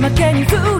今けに降る